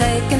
taken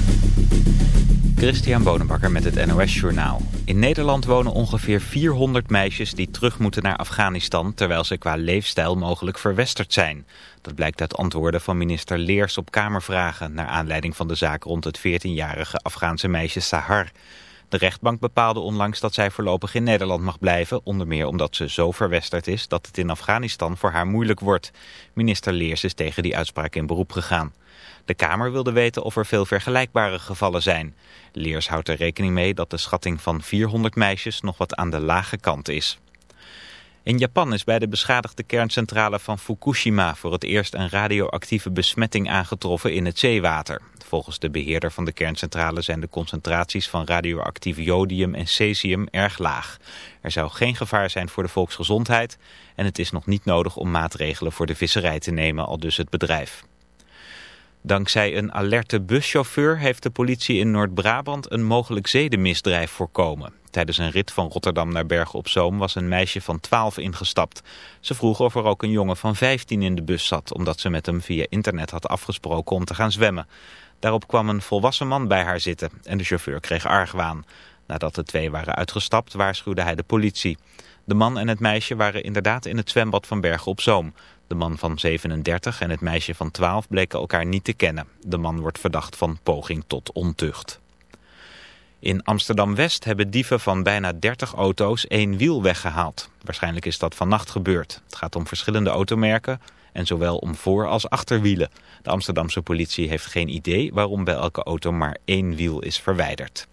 Christian Bonenbakker met het NOS Journaal. In Nederland wonen ongeveer 400 meisjes die terug moeten naar Afghanistan... terwijl ze qua leefstijl mogelijk verwesterd zijn... Dat blijkt uit antwoorden van minister Leers op Kamervragen... naar aanleiding van de zaak rond het 14-jarige Afghaanse meisje Sahar. De rechtbank bepaalde onlangs dat zij voorlopig in Nederland mag blijven... onder meer omdat ze zo verwesterd is dat het in Afghanistan voor haar moeilijk wordt. Minister Leers is tegen die uitspraak in beroep gegaan. De Kamer wilde weten of er veel vergelijkbare gevallen zijn. Leers houdt er rekening mee dat de schatting van 400 meisjes nog wat aan de lage kant is. In Japan is bij de beschadigde kerncentrale van Fukushima voor het eerst een radioactieve besmetting aangetroffen in het zeewater. Volgens de beheerder van de kerncentrale zijn de concentraties van radioactief jodium en cesium erg laag. Er zou geen gevaar zijn voor de volksgezondheid en het is nog niet nodig om maatregelen voor de visserij te nemen, al dus het bedrijf. Dankzij een alerte buschauffeur heeft de politie in Noord-Brabant een mogelijk zedenmisdrijf voorkomen. Tijdens een rit van Rotterdam naar Bergen op Zoom was een meisje van 12 ingestapt. Ze vroeg of er ook een jongen van 15 in de bus zat, omdat ze met hem via internet had afgesproken om te gaan zwemmen. Daarop kwam een volwassen man bij haar zitten en de chauffeur kreeg argwaan. Nadat de twee waren uitgestapt waarschuwde hij de politie. De man en het meisje waren inderdaad in het zwembad van Bergen op Zoom. De man van 37 en het meisje van 12 bleken elkaar niet te kennen. De man wordt verdacht van poging tot ontucht. In Amsterdam-West hebben dieven van bijna 30 auto's één wiel weggehaald. Waarschijnlijk is dat vannacht gebeurd. Het gaat om verschillende automerken en zowel om voor- als achterwielen. De Amsterdamse politie heeft geen idee waarom bij elke auto maar één wiel is verwijderd.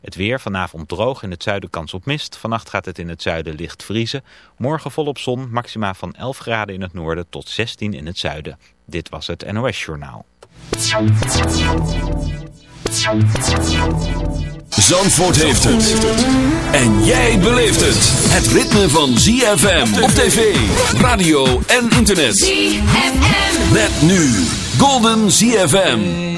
Het weer vanavond droog, in het zuiden kans op mist. Vannacht gaat het in het zuiden licht vriezen. Morgen volop zon, maxima van 11 graden in het noorden tot 16 in het zuiden. Dit was het NOS Journaal. Zandvoort heeft het. En jij beleeft het. Het ritme van ZFM op tv, radio en internet. ZFM. Met nu Golden ZFM.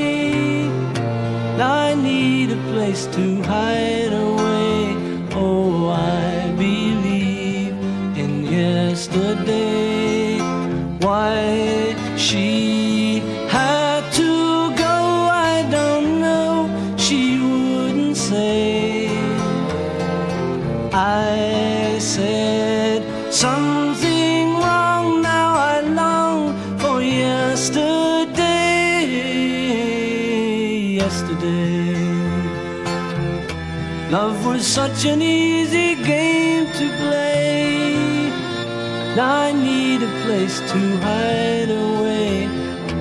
Place to hide away. Oh, I believe in yesterday. Such an easy game to play. Now I need a place to hide away.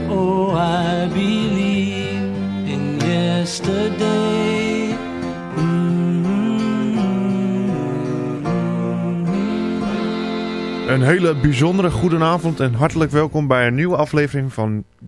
Oh, I believe in yesterday. Een hele bijzondere goedenavond en hartelijk welkom bij een nieuwe aflevering van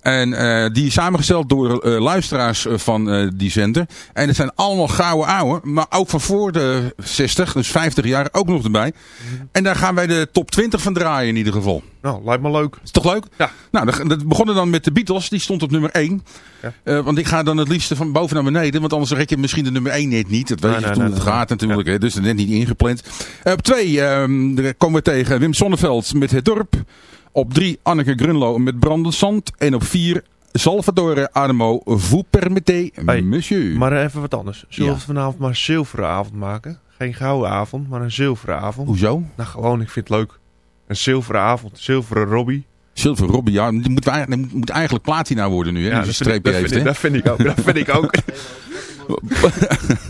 En eh, die is samengesteld door eh, luisteraars eh, van eh, die zender. En het zijn allemaal gouden ouwe, maar ook van voor de 60, dus 50 jaar, ook nog erbij. En daar gaan wij de top 20 van draaien in ieder geval. Nou, lijkt me leuk. Is toch leuk? Ja. Nou, dat- begonnen dan met de Beatles. Die stond op nummer 1. Ja. Want ik ga dan het liefste van boven naar beneden. Want anders rek je misschien de nummer 1 net niet. Dat weet Nee, je nee, toen nee, het gaat natuurlijk. hè. Dus net niet ingepland. Op 2 komen we tegen Wim Sonneveld met Het Dorp. Op 3 Anneke Grunlo met Brandend Zand. En op 4 Salvatore Adamo Vous permettez, Hey, monsieur. Maar even wat anders. Zullen we vanavond maar een zilveren avond maken? Geen gouden avond, maar een zilveren avond. Hoezo? Nou, gewoon, ik vind het leuk. Een zilveren avond, zilveren Robbie. Silver Robbie, ja, die moet, die moet eigenlijk platina worden nu. Hè, ja, dat, vind ik, streepje dat, heeft, vind ik, hè? dat vind ik ook. Dat vind ik ook.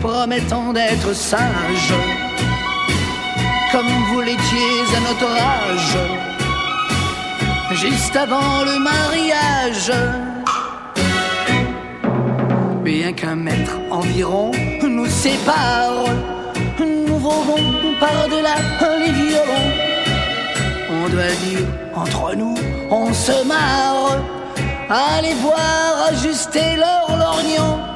promettant d'être sage, comme vous l'étiez à notre âge, juste avant le mariage. Bien qu'un mètre environ nous sépare, nous vaurons par-delà les violons. On doit dire entre nous, on se marre. Allez voir ajuster leur lorgnon.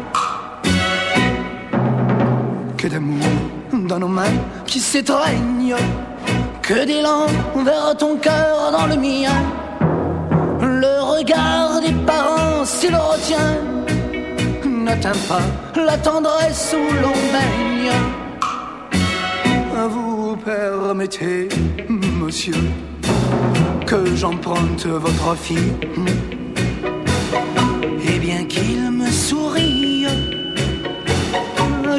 Que d'amour dans nos mains qui s'étreignent, que d'élan vers ton cœur dans le mien. Le regard des parents, s'il retient, n'atteint pas la tendresse où l'on baigne. Vous permettez, monsieur, que j'emprunte votre fille.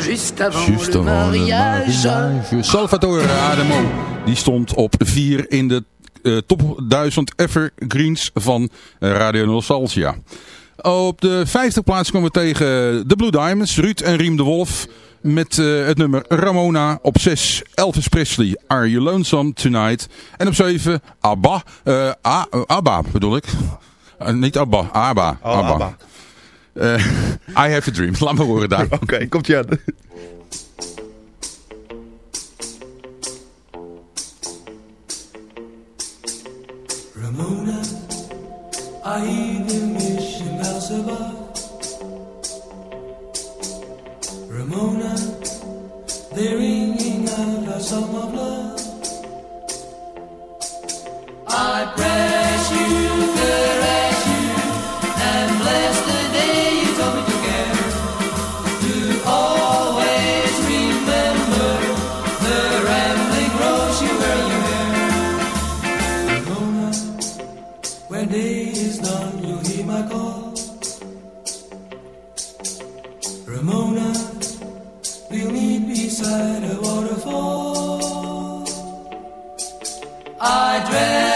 Juste avant Just le avant le mariage. mariage. Salvatore Adamo. Die stond op 4 in de eh, top 1000 evergreens van eh, Radio Nostalgia. Op de vijfde plaats komen we tegen de Blue Diamonds. Ruud en Riem de Wolf. Met eh, het nummer Ramona. Op 6 Elvis Presley. Are You Lonesome Tonight. En op 7 ABBA. eh, A- eh, ABBA bedoel ik. Niet ABBA. ABBA. Oh, ABBA. Eh, I Have a Dream. Laat me horen daar. Oké, komt ie aan. Ramona, I hear the mission bells above. Ramona, they're ringing out a song of love. I press you, caress you, and bless I dread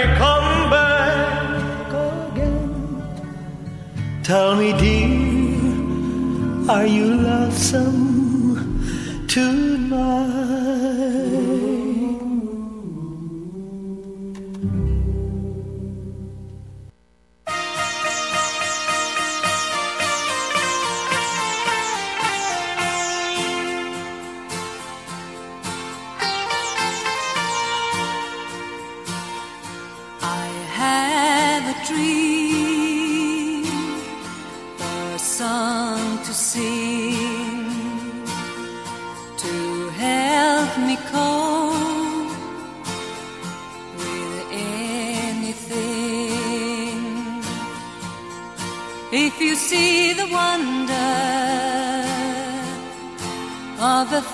Tell me, dear, are you lonesome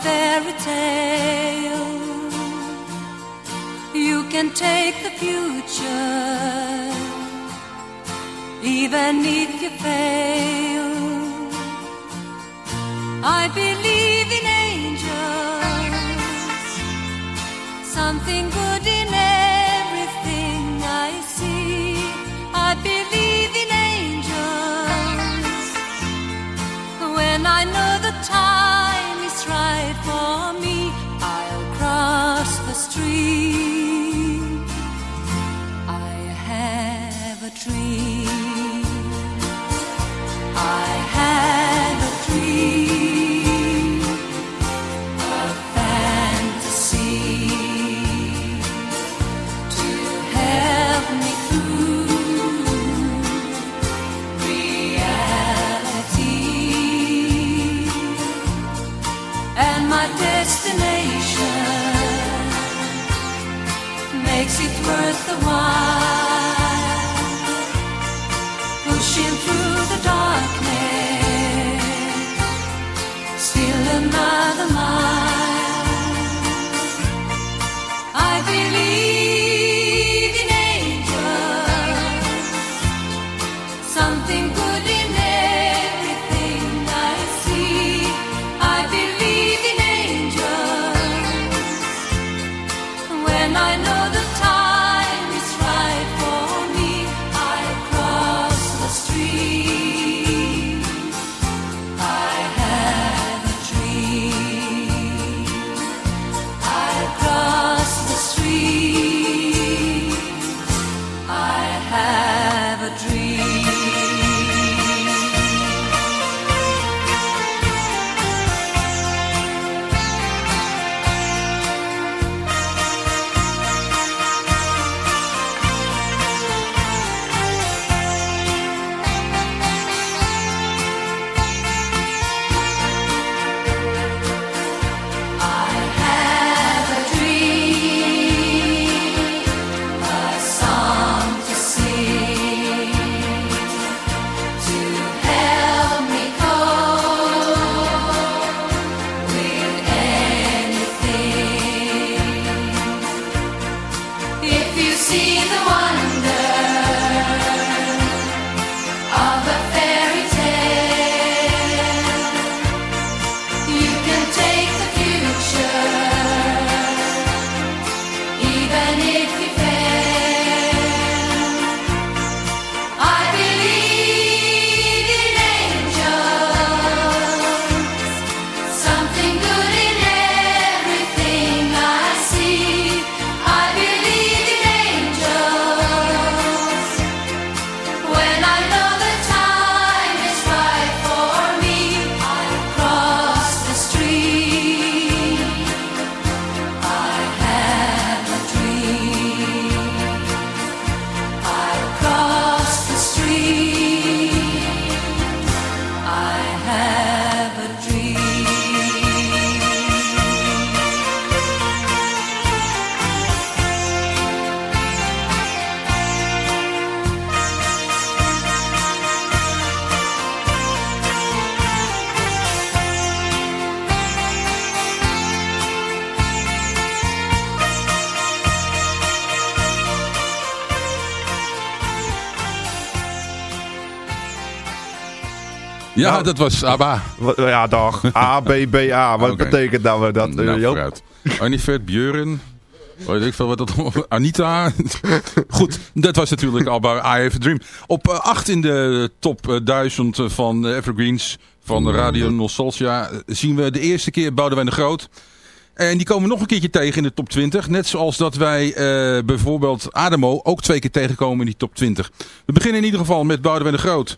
fairy tale. You can take the future, even if you fail. I believe in angels, something good in Ja, Nou, dat was ABBA. Wat- Ja, dag. A, B, B, A. Wat Oké. betekent nou weer dat, eh, nou, Joop? vooruit. Arnifert, Björn. Weet ik veel wat dat Anita. Goed, dat was natuurlijk ABBA, I Have a Dream. Op 8 in de top eh, 1000 van de Evergreens van Radio Nostalgia eh, zien we de eerste keer Boudewijn de Groot. En die komen we nog een keertje tegen in de top 20. Net zoals dat wij eh, bijvoorbeeld Ademo ook twee keer tegenkomen in die top 20. We beginnen in ieder geval met Boudewijn de Groot.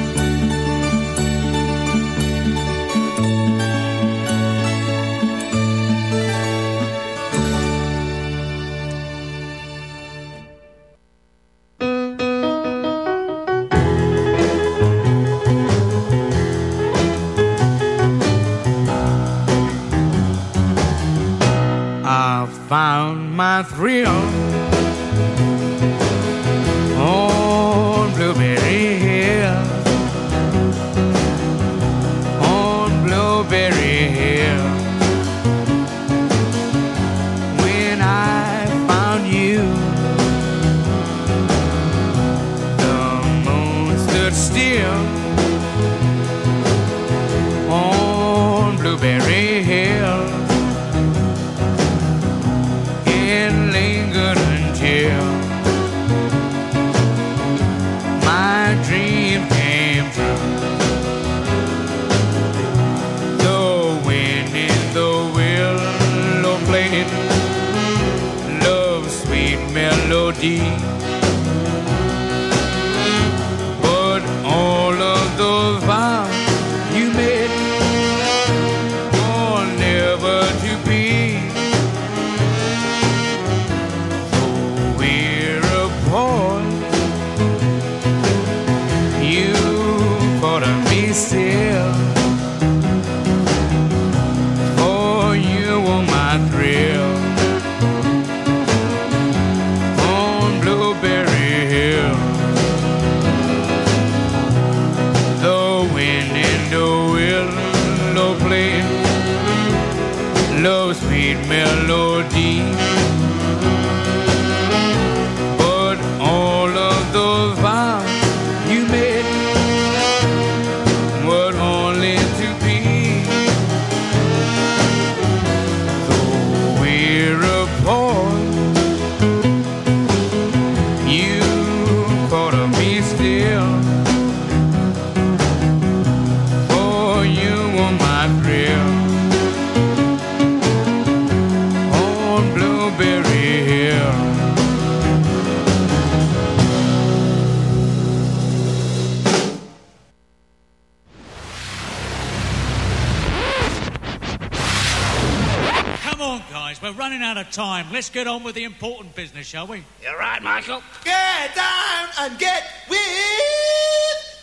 Time. Let's get on with the important business, shall we? You're right, Michael. Get down and get with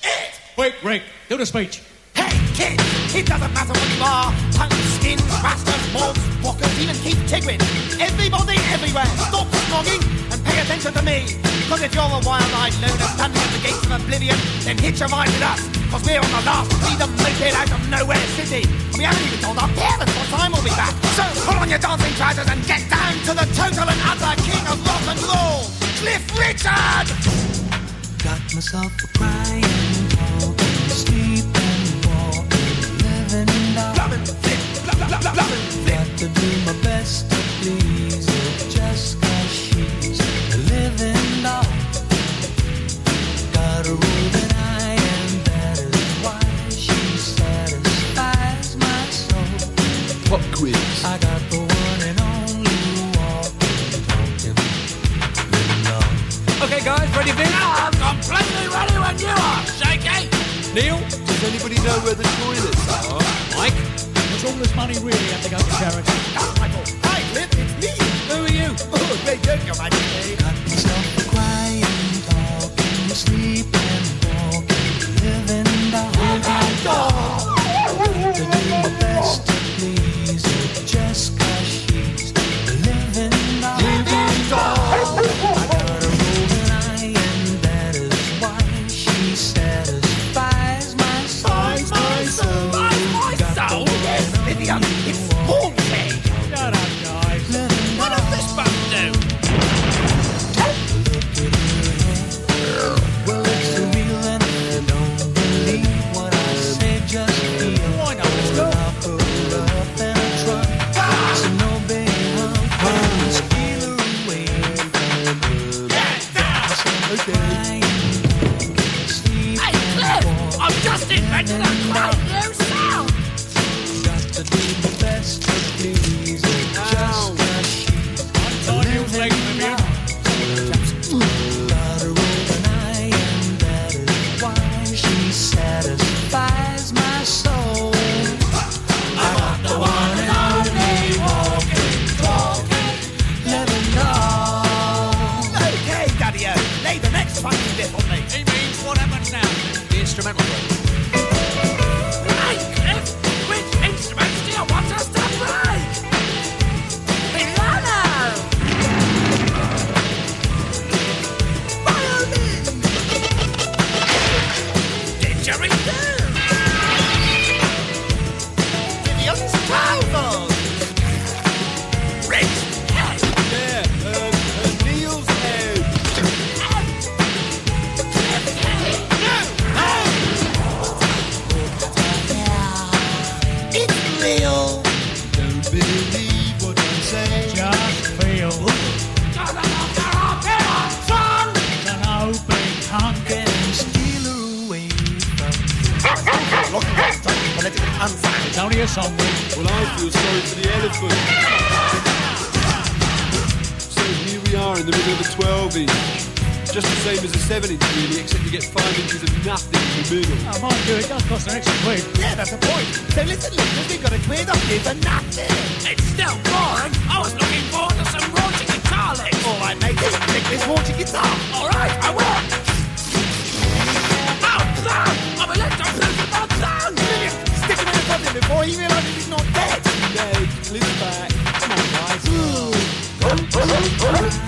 it. Quick, Rick, do the speech. Hey, kid, it doesn't matter what you are. Punks, skins, rastas, mobs, walkers, even Keith Tigrin. Everybody, everywhere, stop snogging and pay attention to me. Because if you're a wild-eyed loner standing at the gates of oblivion, then hitch a ride with us. Because we're on the last freedom moped out of nowhere city. We haven't even told our parents what time we'll be back. So pull on your dancing trousers and get down to the total and utter king of rock and roll, Cliff Richard! Got myself a crying, walking, sleeping, walking, living doll. Got to do my best to please completely ready when you are, Shaky! Neil? Does anybody know where the toilets are? Uh, Mike? Does all this money really have to go to charity? Oh, Michael. Hi, Cliff, it's me. Who are you? Oh, great joke, Your Majesty. Got myself a crying, talking, sleeping, walking, living doll. To do unsound. It's only a song, Well, I feel sorry for the elephant. So here we are in the middle of a 12 inch. Just the same as a 7 inch really, except you get 5 inches of nothing in the middle. Oh, mind you, it does cost an extra quid. Yeah, that's the point. So listen, listeners, we've got a quid off you for nothing. It's still boring. I was looking forward to some raunchy guitar licks. All right, mate, pick this raunchy guitar. All right, I will. Oh, son! Before he realises he's not dead. Back. Come on, guys.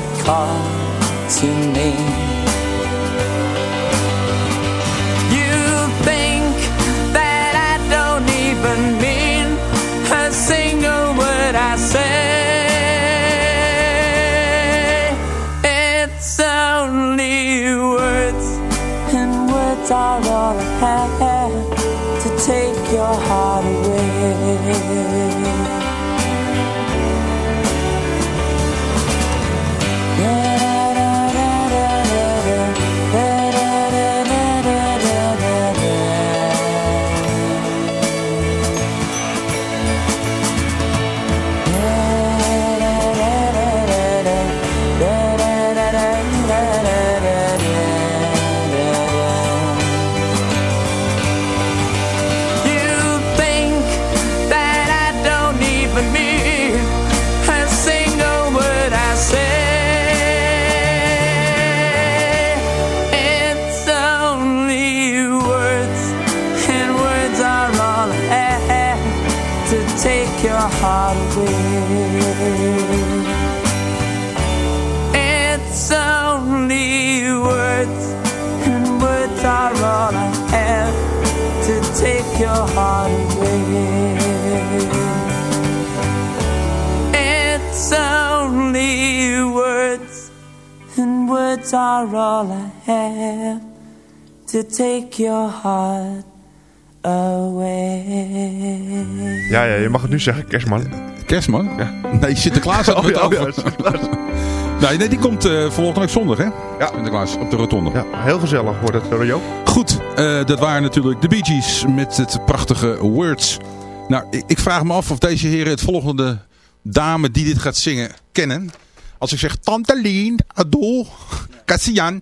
call to me. Je mag het nu zeggen, kerstman. Kerstman? Ja. Nee, Sinterklaas had Oh, het oh, ja, Sinterklaas. Nee, nee, die komt eh volgende week zondag, hè? Ja. Sinterklaas, op de rotonde. Ja, heel gezellig wordt het, uh, Joop. Goed, eh, dat waren natuurlijk de Bee Gees met het prachtige Words. Nou, ik, ik vraag me af of deze heren het volgende dame die dit gaat zingen kennen. Als ik zeg Tante Lien, Adol, Cassian,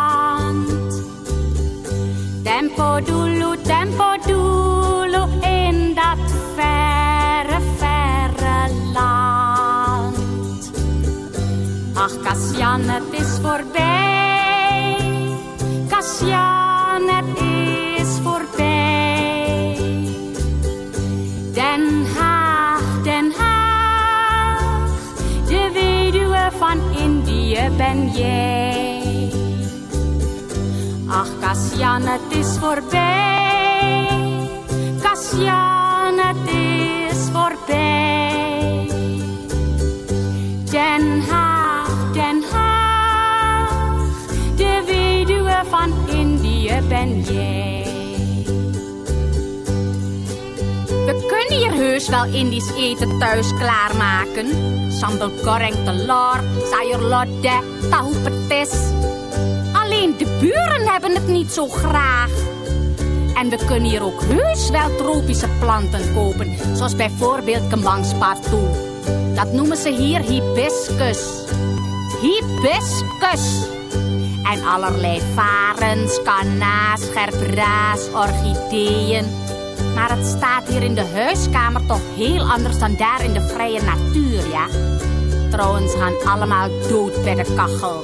Tempo dulu, tempo dulu in dat verre, verre land. Ach, Cassian, het is voorbij. Cassian, het is voorbij. Den Haag, Den Haag, de weduwe van Indië ben jij. Cassian, het is voorbij. Cassian, het is voorbij. Den Haag, Den Haag, de weduwe van Indië ben jij. We kunnen hier heus wel Indisch eten thuis klaarmaken. Sambal goreng telur, sayur lodeh, tahu petis. Buren hebben het niet zo graag. En we kunnen hier ook heus wel tropische planten kopen. Zoals bijvoorbeeld kembangspartoe. Dat noemen ze hier hibiscus. Hibiscus. En allerlei varens, kanaas, gerbraas, orchideeën. Maar het staat hier in de huiskamer toch heel anders dan daar in de vrije natuur, ja? Trouwens gaan allemaal dood bij de kachel.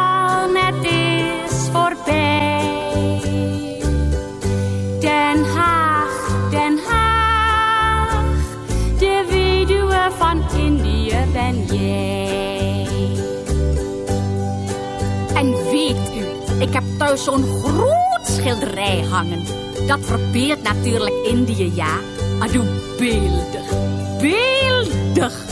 En weet u, ik heb thuis zo'n groot schilderij hangen. Dat verbeeldt natuurlijk Indië, ja. Adoe, beeldig, beeldig.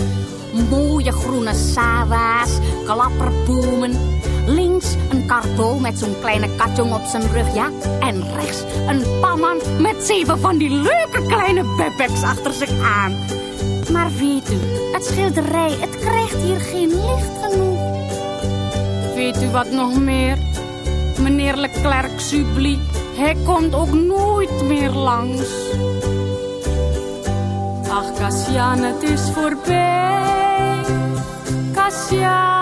Mooie groene sawa's, klapperbomen. Links een karbo met zo'n kleine katjong op zijn rug, ja. En rechts een pamman met zeven van die leuke kleine bebeks achter zich aan. Maar weet u, het schilderij, het krijgt hier geen licht genoeg. Weet u wat nog meer? Meneer Leclerc Subli, hij komt ook nooit meer langs. Ach, Cassian, het is voorbij. Cassian,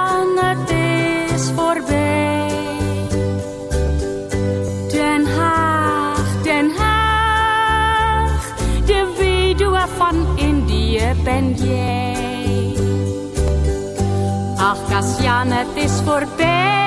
ben jij. Ach. Cassian, het is voorbij.